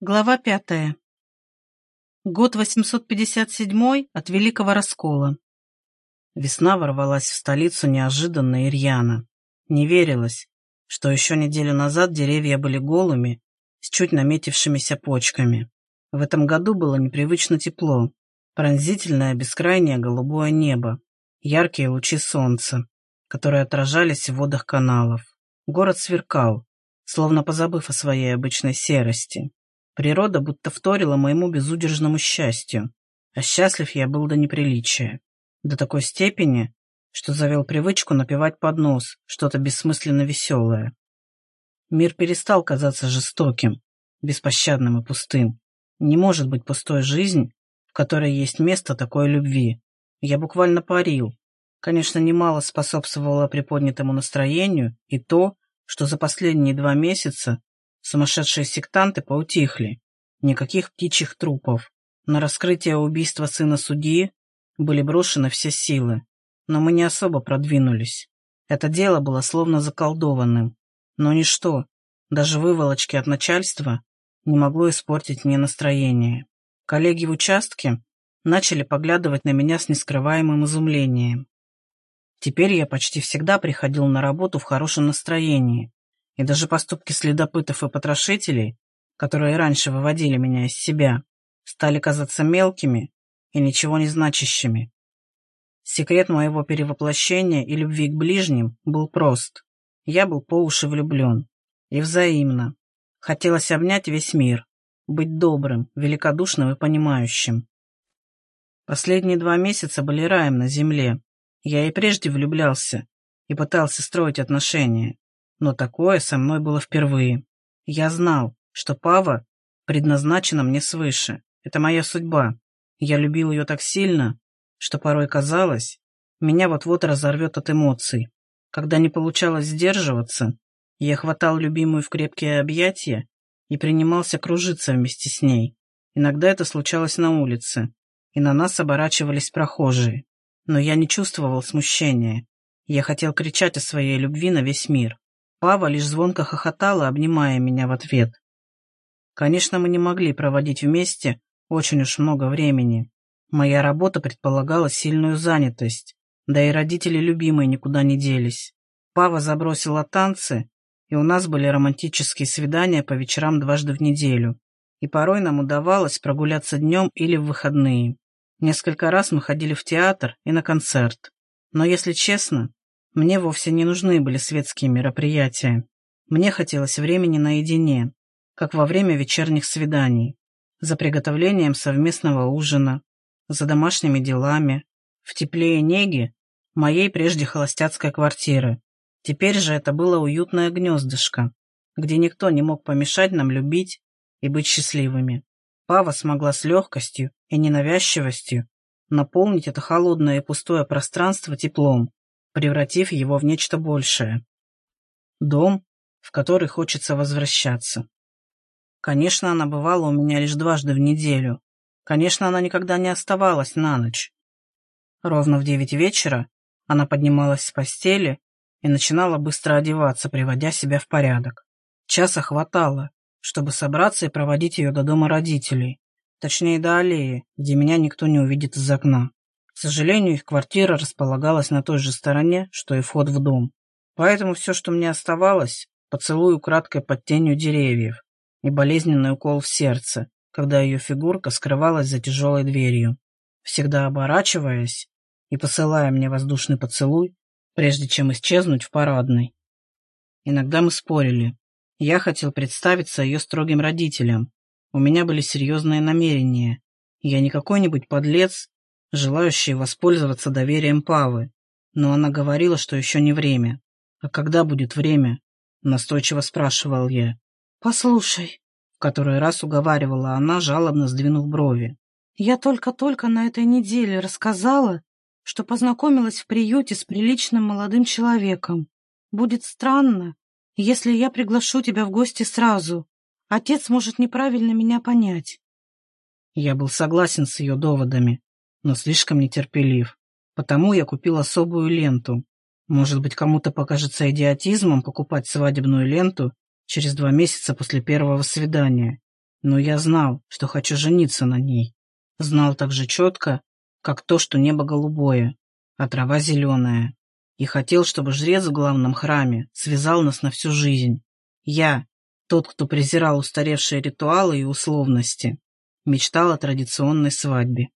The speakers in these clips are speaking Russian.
Глава пятая. Год 857 от Великого Раскола. Весна ворвалась в столицу неожиданно и рьяно. Не верилось, что еще неделю назад деревья были голыми, с чуть наметившимися почками. В этом году было непривычно тепло, пронзительное бескрайнее голубое небо, яркие лучи солнца, которые отражались в водах каналов. Город сверкал, словно позабыв о своей обычной серости. Природа будто вторила моему безудержному счастью, а счастлив я был до неприличия. До такой степени, что завел привычку напевать под нос что-то бессмысленно веселое. Мир перестал казаться жестоким, беспощадным и пустым. Не может быть пустой жизнь, в которой есть место такой любви. Я буквально парил. Конечно, немало способствовало приподнятому настроению и то, что за последние два месяца Сумасшедшие сектанты поутихли. Никаких птичьих трупов. На раскрытие убийства сына судьи были брошены все силы. Но мы не особо продвинулись. Это дело было словно заколдованным. Но ничто, даже выволочки от начальства, не могло испортить мне настроение. Коллеги в участке начали поглядывать на меня с нескрываемым изумлением. Теперь я почти всегда приходил на работу в хорошем настроении, и даже поступки следопытов и потрошителей, которые раньше выводили меня из себя, стали казаться мелкими и ничего не значащими. Секрет моего перевоплощения и любви к ближним был прост. Я был по уши влюблен. И взаимно. Хотелось обнять весь мир, быть добрым, великодушным и понимающим. Последние два месяца были раем на земле. Я и прежде влюблялся и пытался строить отношения. Но такое со мной было впервые. Я знал, что Пава предназначена мне свыше. Это моя судьба. Я любил ее так сильно, что порой казалось, меня вот-вот разорвет от эмоций. Когда не получалось сдерживаться, я хватал любимую в крепкие объятия и принимался кружиться вместе с ней. Иногда это случалось на улице, и на нас оборачивались прохожие. Но я не чувствовал смущения. Я хотел кричать о своей любви на весь мир. Пава лишь звонко хохотала, обнимая меня в ответ. Конечно, мы не могли проводить вместе очень уж много времени. Моя работа предполагала сильную занятость, да и родители любимые никуда не делись. Пава забросила танцы, и у нас были романтические свидания по вечерам дважды в неделю. И порой нам удавалось прогуляться днем или в выходные. Несколько раз мы ходили в театр и на концерт. Но, если честно, мне вовсе не нужны были светские мероприятия. Мне хотелось времени наедине, как во время вечерних свиданий, за приготовлением совместного ужина, за домашними делами, в тепле и неге моей прежде холостяцкой квартиры. Теперь же это было уютное гнездышко, где никто не мог помешать нам любить и быть счастливыми. Пава смогла с легкостью и ненавязчивостью наполнить это холодное и пустое пространство теплом, превратив его в нечто большее. Дом, в который хочется возвращаться. Конечно, она бывала у меня лишь дважды в неделю. Конечно, она никогда не оставалась на ночь. Ровно в девять вечера она поднималась с постели и начинала быстро одеваться, приводя себя в порядок. Часа хватало, чтобы собраться и проводить ее до дома родителей, точнее до аллеи, где меня никто не увидит из окна. К сожалению, их квартира располагалась на той же стороне, что и вход в дом. Поэтому все, что мне оставалось, поцелуй украдкой под тенью деревьев и болезненный укол в сердце, когда ее фигурка скрывалась за тяжелой дверью, всегда оборачиваясь и посылая мне воздушный поцелуй, прежде чем исчезнуть в парадной. Иногда мы спорили. Я хотел представиться ее строгим родителям. У меня были серьезные намерения. Я не какой-нибудь подлец, желающие воспользоваться доверием Павы, но она говорила, что еще не время. «А когда будет время?» — настойчиво спрашивал я. «Послушай», — в который раз уговаривала она, жалобно сдвинув брови. «Я только-только на этой неделе рассказала, что познакомилась в приюте с приличным молодым человеком. Будет странно, если я приглашу тебя в гости сразу. Отец может неправильно меня понять». Я был согласен с ее доводами, но слишком нетерпелив. Потому я купил особую ленту. Может быть, кому-то покажется идиотизмом покупать свадебную ленту через два месяца после первого свидания. Но я знал, что хочу жениться на ней. Знал так же четко, как то, что небо голубое, а трава зеленая. И хотел, чтобы жрец в главном храме связал нас на всю жизнь. Я, тот, кто презирал устаревшие ритуалы и условности, мечтал о традиционной свадьбе.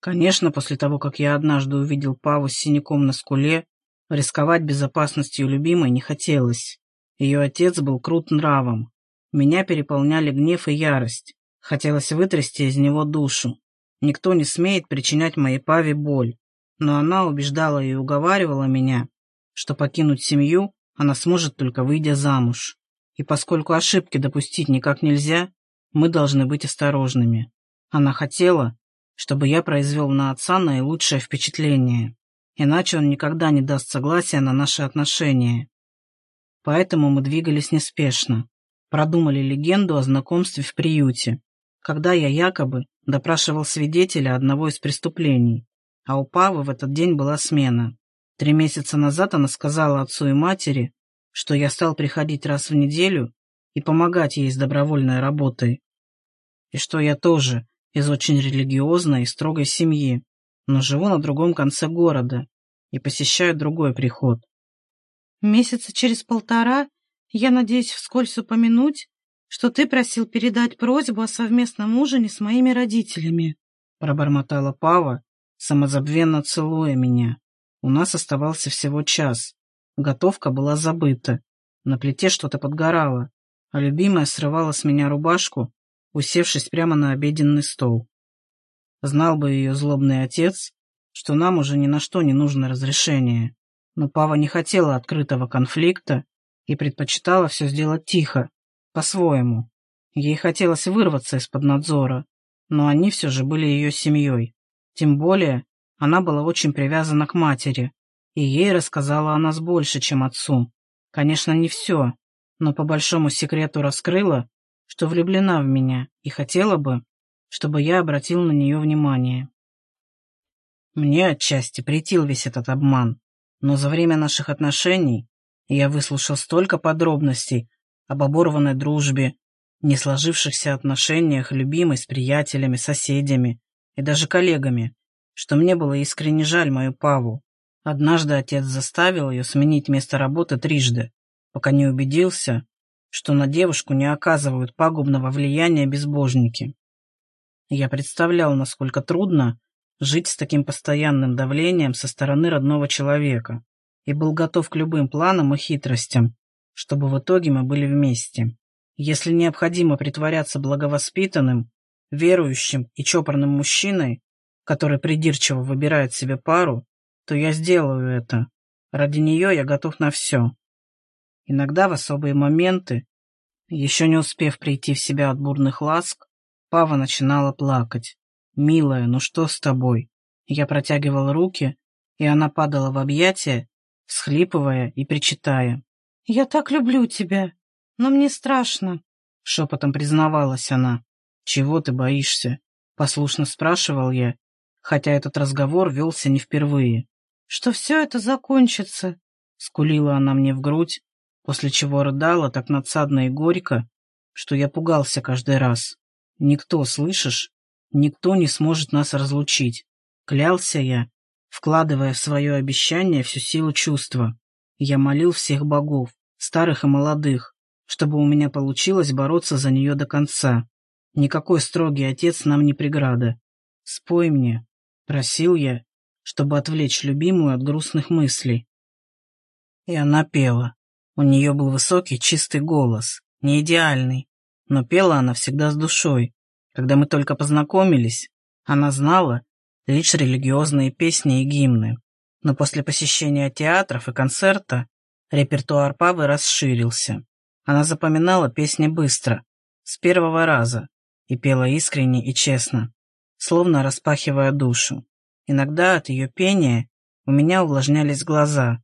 Конечно, после того, как я однажды увидел Паву с синяком на скуле, рисковать безопасностью любимой не хотелось. Ее отец был крут нравом. Меня переполняли гнев и ярость. Хотелось вытрясти из него душу. Никто не смеет причинять моей Паве боль. Но она убеждала и уговаривала меня, что покинуть семью она сможет только выйдя замуж. И поскольку ошибки допустить никак нельзя, мы должны быть осторожными. Она хотела, чтобы я произвел на отца наилучшее впечатление, иначе он никогда не даст согласия на наши отношения. Поэтому мы двигались неспешно, продумали легенду о знакомстве в приюте, когда я якобы допрашивал свидетеля одного из преступлений, а у Павы в этот день была смена. Три месяца назад она сказала отцу и матери, что я стал приходить раз в неделю и помогать ей с добровольной работой, и что я тоже из очень религиозной и строгой семьи, но живу на другом конце города и посещаю другой приход. Месяца через полтора я надеюсь вскользь упомянуть, что ты просил передать просьбу о совместном ужине с моими родителями, пробормотала Пава, самозабвенно целуя меня. У нас оставался всего час. Готовка была забыта. На плите что-то подгорало, а любимая срывала с меня рубашку усевшись прямо на обеденный стол. Знал бы ее злобный отец, что нам уже ни на что не нужно разрешение. Но Пава не хотела открытого конфликта и предпочитала все сделать тихо, по-своему. Ей хотелось вырваться из-под надзора, но они все же были ее семьей. Тем более, она была очень привязана к матери, и ей рассказала о нас больше, чем отцу. Конечно, не все, но по большому секрету раскрыла, что влюблена в меня и хотела бы, чтобы я обратил на нее внимание. Мне отчасти претил весь этот обман, но за время наших отношений я выслушал столько подробностей об оборванной дружбе, не сложившихся отношениях любимой с приятелями, соседями и даже коллегами, что мне было искренне жаль мою Паву. Однажды отец заставил ее сменить место работы трижды, пока не убедился, что на девушку не оказывают пагубного влияния безбожники. Я представлял, насколько трудно жить с таким постоянным давлением со стороны родного человека и был готов к любым планам и хитростям, чтобы в итоге мы были вместе. Если необходимо притворяться благовоспитанным, верующим и чопорным мужчиной, который придирчиво выбирает себе пару, то я сделаю это. Ради нее я готов на все. Иногда в особые моменты, еще не успев прийти в себя от бурных ласк, Пава начинала плакать. «Милая, ну что с тобой?» Я протягивал руки, и она падала в объятия, всхлипывая и причитая. «Я так люблю тебя, но мне страшно», — шепотом признавалась она. «Чего ты боишься?» — послушно спрашивал я, хотя этот разговор велся не впервые. «Что все это закончится?» — скулила она мне в грудь, после чего рыдала так надсадно и горько, что я пугался каждый раз. Никто, слышишь, никто не сможет нас разлучить. Клялся я, вкладывая в свое обещание всю силу чувства. Я молил всех богов, старых и молодых, чтобы у меня получилось бороться за нее до конца. Никакой строгий отец нам не преграда. Спой мне, просил я, чтобы отвлечь любимую от грустных мыслей. И она пела. У нее был высокий, чистый голос, не идеальный, но пела она всегда с душой. Когда мы только познакомились, она знала лишь религиозные песни и гимны. Но после посещения театров и концерта репертуар Павы расширился. Она запоминала песни быстро, с первого раза, и пела искренне и честно, словно распахивая душу. Иногда от ее пения у меня увлажнялись глаза,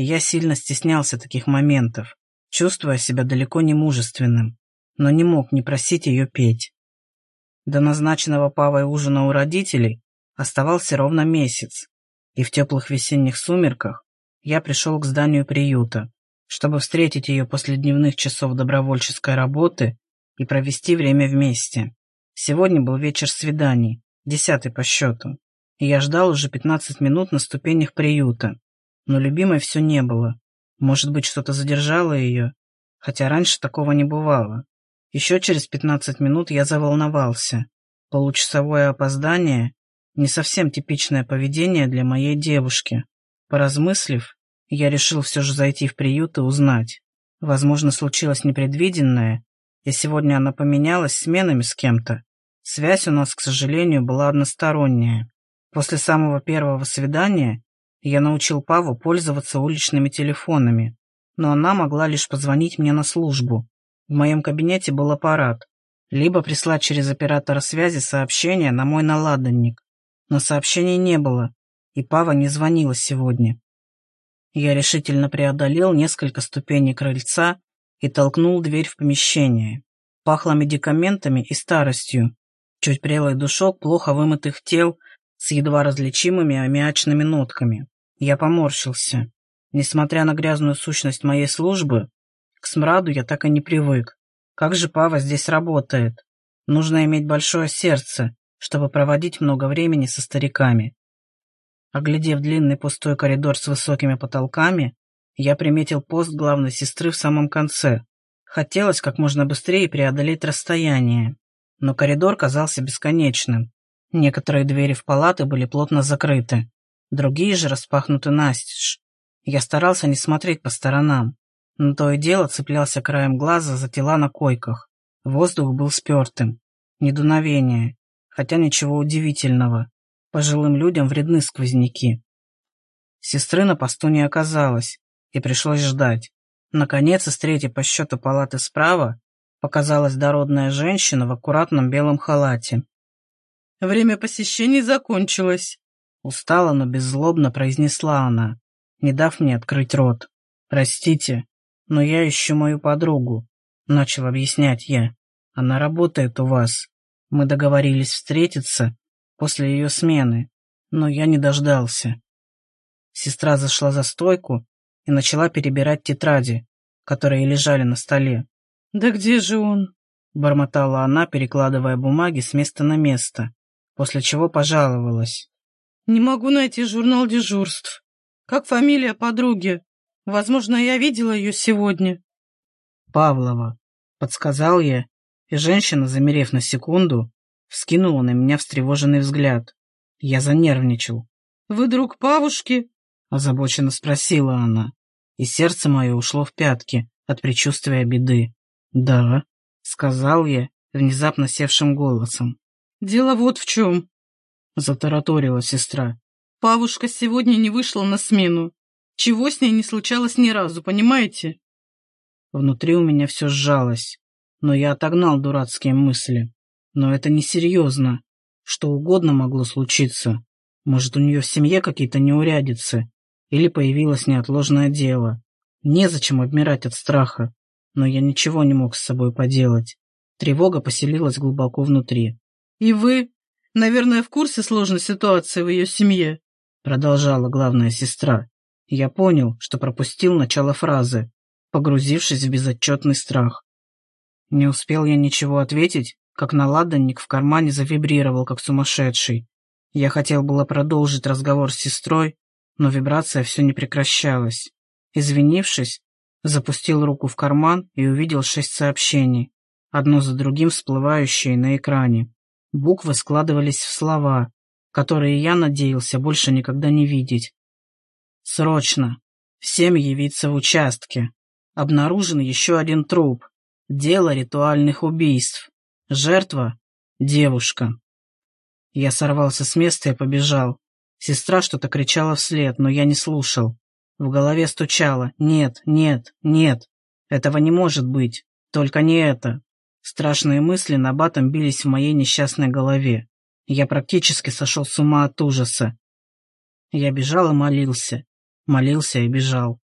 и я сильно стеснялся таких моментов, чувствуя себя далеко не мужественным, но не мог не просить ее петь. До назначенного Павой ужина у родителей оставался ровно месяц, и в теплых весенних сумерках я пришел к зданию приюта, чтобы встретить ее после дневных часов добровольческой работы и провести время вместе. Сегодня был вечер свиданий, десятый по счету, и я ждал уже 15 минут на ступенях приюта. Но любимой все не было. Может быть, что-то задержало ее, хотя раньше такого не бывало. Еще через 15 минут я заволновался. Получасовое опоздание – не совсем типичное поведение для моей девушки. Поразмыслив, я решил все же зайти в приют и узнать. Возможно, случилось непредвиденное, и сегодня она поменялась сменами с кем-то. Связь у нас, к сожалению, была односторонняя. После самого первого свидания я научил Паву пользоваться уличными телефонами, но она могла лишь позвонить мне на службу. В моем кабинете был аппарат, либо прислать через оператора связи сообщение на мой наладанник. Но сообщений не было, и Пава не звонила сегодня. Я решительно преодолел несколько ступеней крыльца и толкнул дверь в помещение. Пахло медикаментами и старостью. Чуть прелый душок плохо вымытых тел с едва различимыми аммиачными нотками. Я поморщился. Несмотря на грязную сущность моей службы, к смраду я так и не привык. Как же Пава здесь работает? Нужно иметь большое сердце, чтобы проводить много времени со стариками. Оглядев длинный пустой коридор с высокими потолками, я приметил пост главной сестры в самом конце. Хотелось как можно быстрее преодолеть расстояние, но коридор казался бесконечным. Некоторые двери в палаты были плотно закрыты, другие же распахнуты настежь. Я старался не смотреть по сторонам, но то и дело цеплялся краем глаза за тела на койках. Воздух был спертым. Недуновение, хотя ничего удивительного. Пожилым людям вредны сквозняки. Сестры на посту не оказалось, и пришлось ждать. Наконец, из третьей по счету палаты справа показалась дородная женщина в аккуратном белом халате. «Время посещений закончилось», — устало, но беззлобно произнесла она, не дав мне открыть рот. «Простите, но я ищу мою подругу», — начал объяснять я. «Она работает у вас. Мы договорились встретиться после ее смены, но я не дождался». Сестра зашла за стойку и начала перебирать тетради, которые лежали на столе. «Да где же он?» — бормотала она, перекладывая бумаги с места на место, после чего пожаловалась. «Не могу найти журнал дежурств. Как фамилия подруги? Возможно, я видела ее сегодня». «Павлова», — подсказал я, и женщина, замерев на секунду, вскинула на меня встревоженный взгляд. Я занервничал. «Вы друг Павушки?» — озабоченно спросила она, и сердце мое ушло в пятки от предчувствия беды. «Да», — сказал я внезапно севшим голосом. «Дело вот в чем», — затараторила сестра. «Павушка сегодня не вышла на смену. Чего с ней не случалось ни разу, понимаете?» Внутри у меня все сжалось, но я отогнал дурацкие мысли. Но это несерьезно. Что угодно могло случиться. Может, у нее в семье какие-то неурядицы, или появилось неотложное дело. Незачем обмирать от страха, но я ничего не мог с собой поделать. Тревога поселилась глубоко внутри. «И вы, наверное, в курсе сложной ситуации в ее семье?» Продолжала главная сестра. Я понял, что пропустил начало фразы, погрузившись в безотчетный страх. Не успел я ничего ответить, как наладанник в кармане завибрировал, как сумасшедший. Я хотел было продолжить разговор с сестрой, но вибрация все не прекращалась. Извинившись, запустил руку в карман и увидел шесть сообщений, одно за другим всплывающие на экране. Буквы складывались в слова, которые я надеялся больше никогда не видеть. «Срочно! Всем явиться в участке! Обнаружен еще один труп. Дело ритуальных убийств. Жертва — девушка». Я сорвался с места и побежал. Сестра что-то кричала вслед, но я не слушал. В голове стучало «Нет, нет, нет, этого не может быть, только не это». Страшные мысли на батом бились в моей несчастной голове. Я практически сошел с ума от ужаса. Я бежал и молился, молился и бежал.